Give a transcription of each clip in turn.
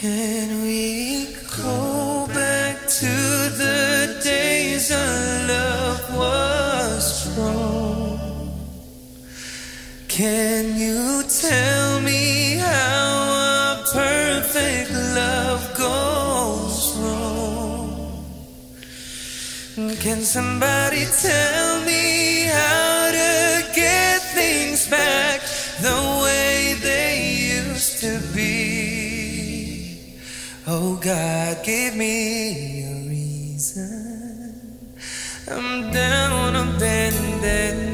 Can we go back to the days our love was strong? Can you tell me how a perfect love goes wrong? Can somebody tell God gave me a reason. I'm down on a bended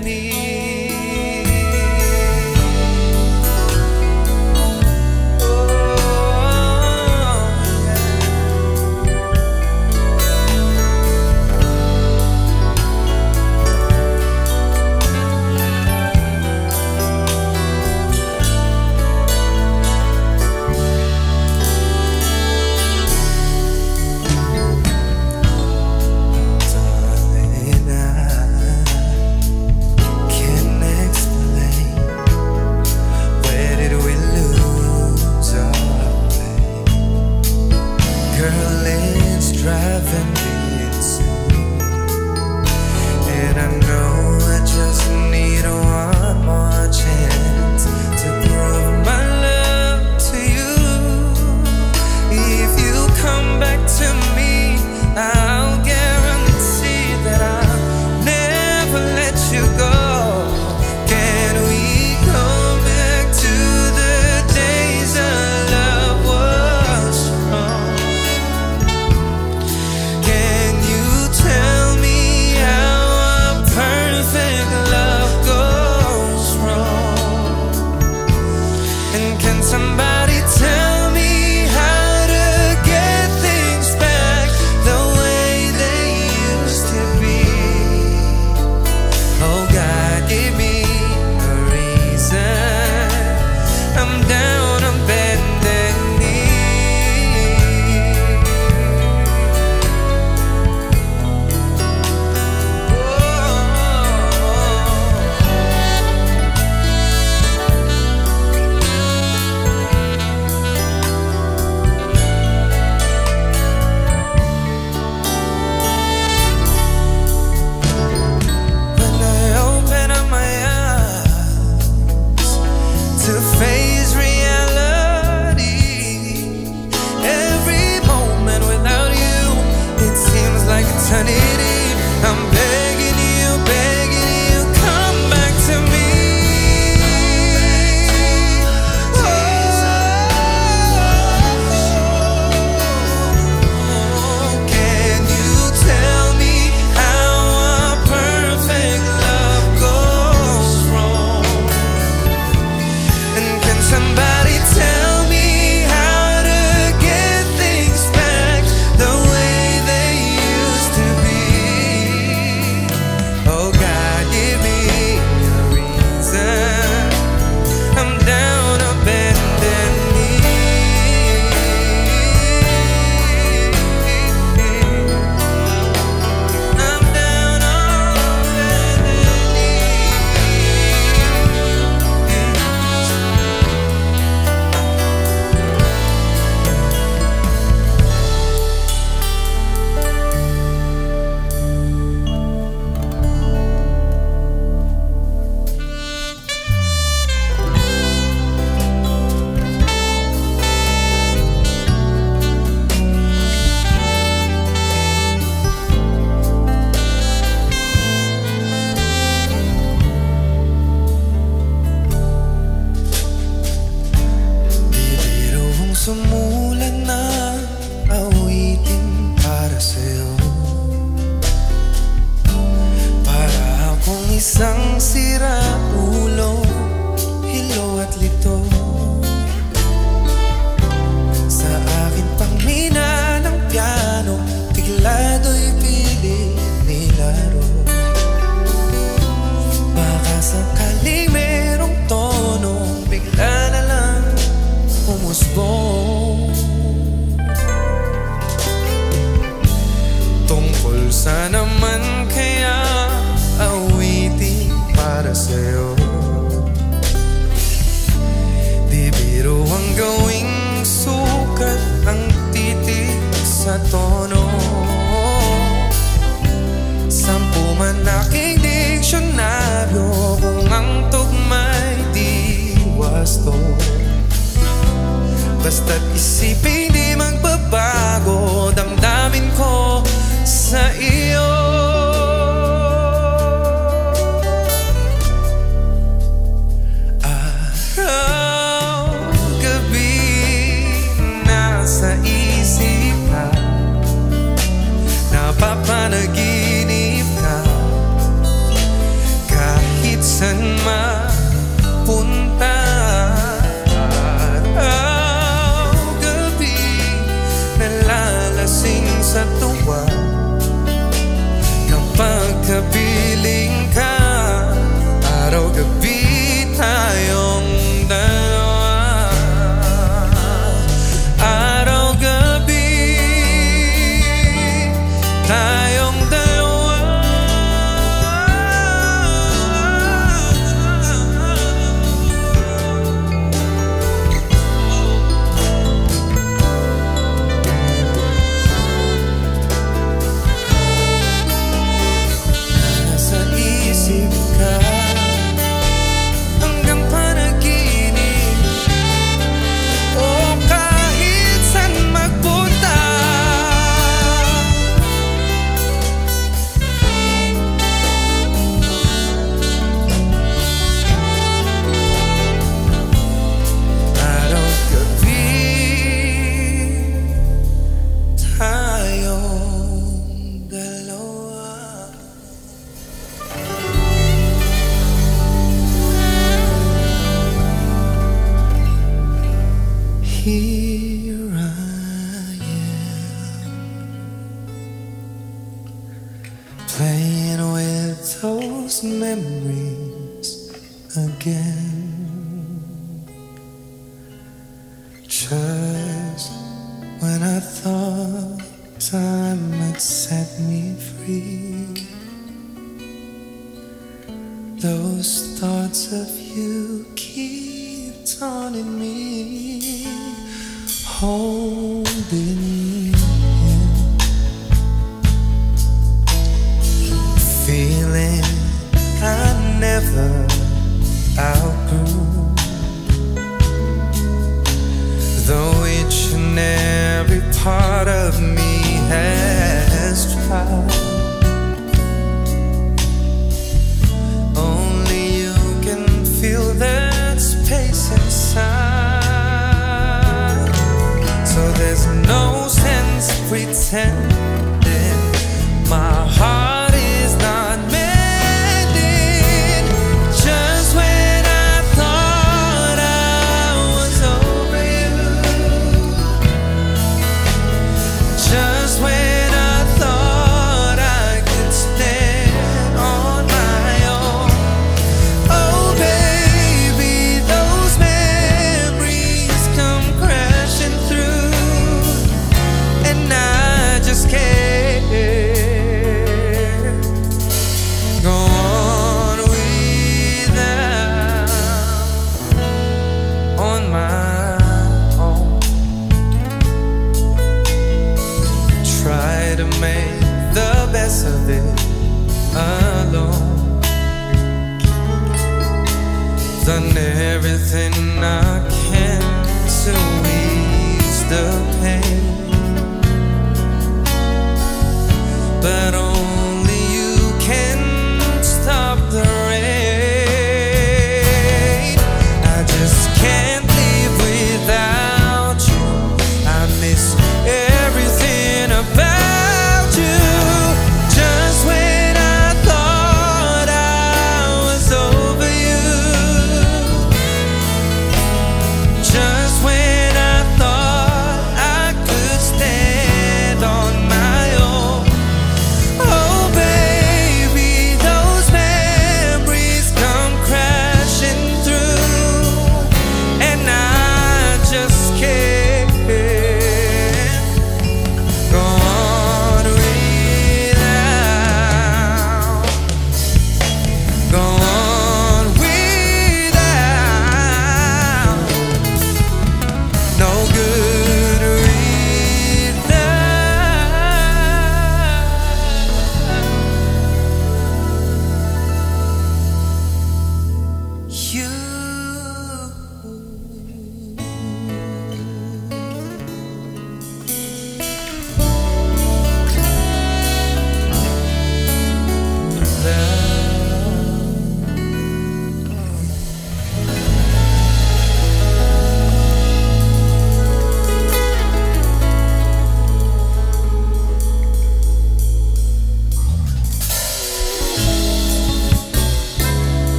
Basta't isipin di magbabago. Damdamin ko sa iyo 새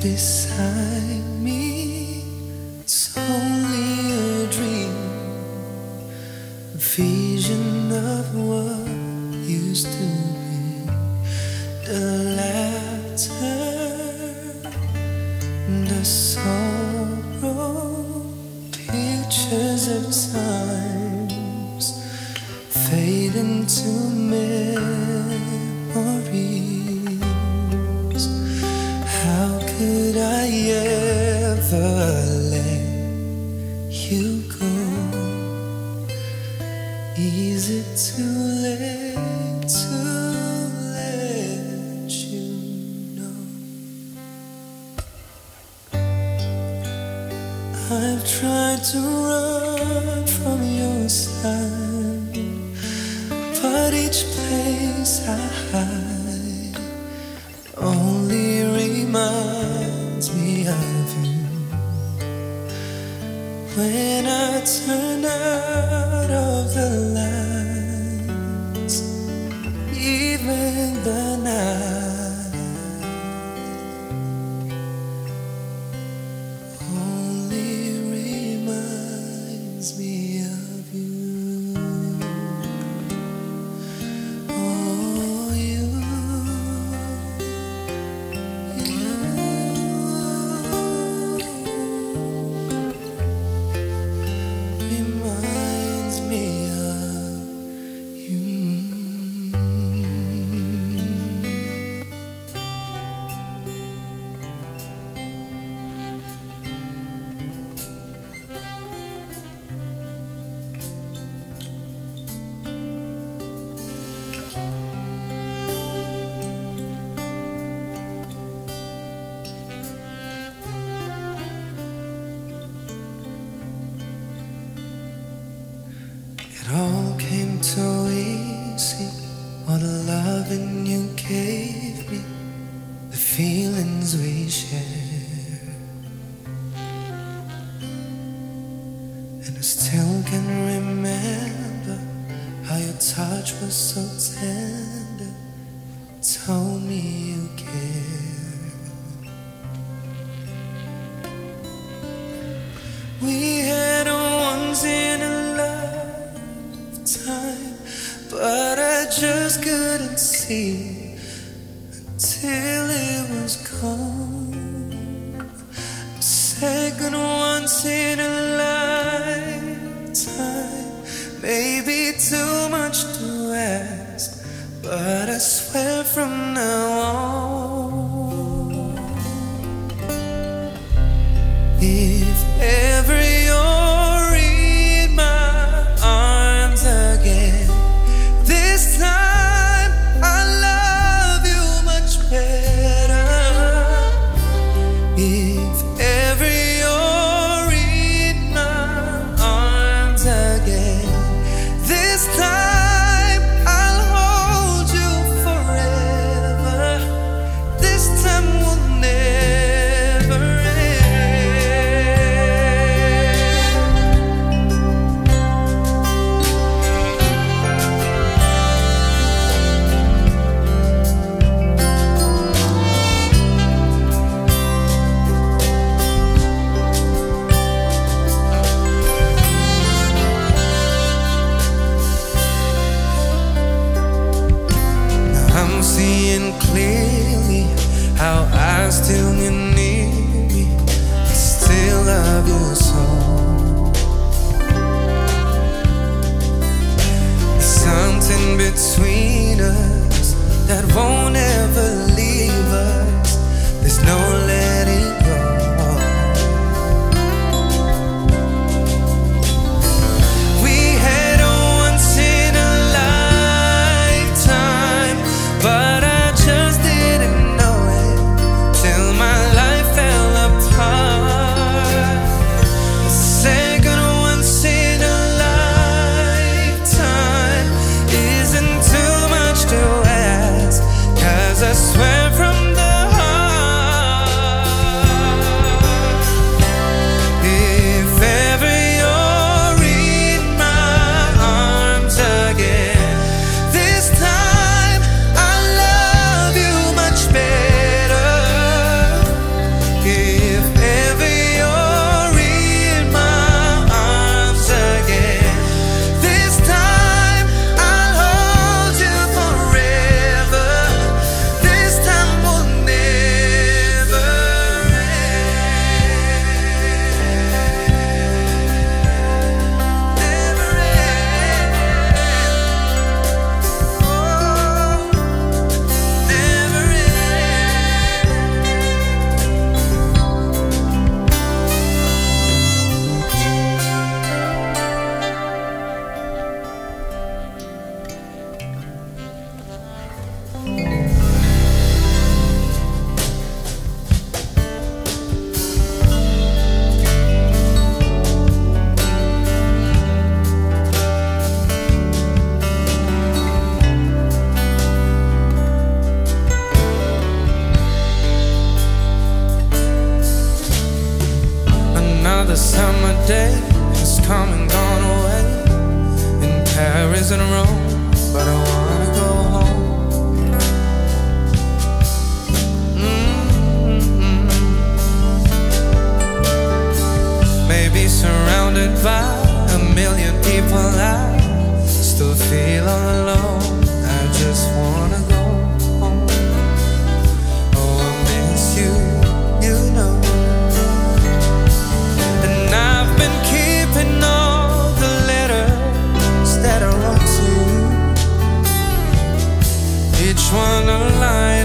beside me. run from your side, but each place I hide. We had a once in a lifetime, but I just couldn't see until. day has come and gone away in Paris and Rome, but I wanna go home. Mm-hmm. Maybe surrounded by a million people, I still feel all alone. I just wanna one alive